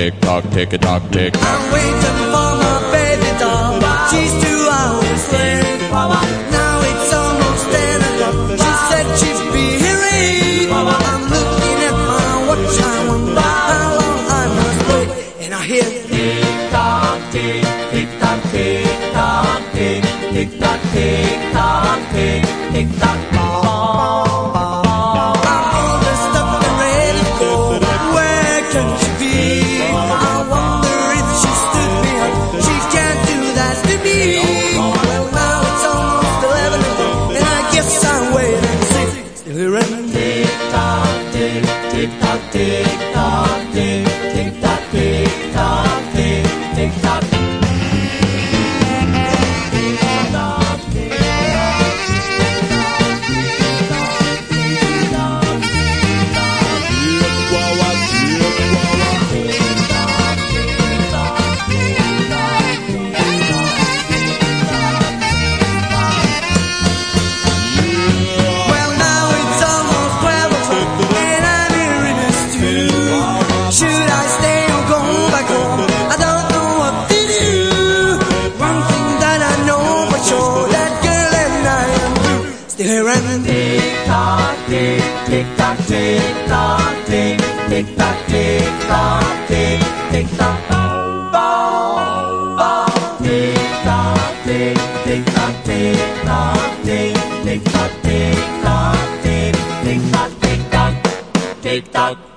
tick tock, tick a tock, tick tock. I'm waiting for my baby doll. She's two hours late. Now it's almost ten o'clock. She said she'd be here eight. I'm looking at my watch. I wonder how long I must wait. And I hear tick tock, tick, tock, Still here and tick tock, tick, tick tock, tick tock, tick, tick tock, tick hearing. Tick tock, tick, tick tock, tick tock, tick, tick tock, tick tock, tick, tick tock, bow, bow, bow. Tick tock, tick, tick tock, tick tock, tick, tick tock, tick tock, tick, tick tock, tick tock, tick tock.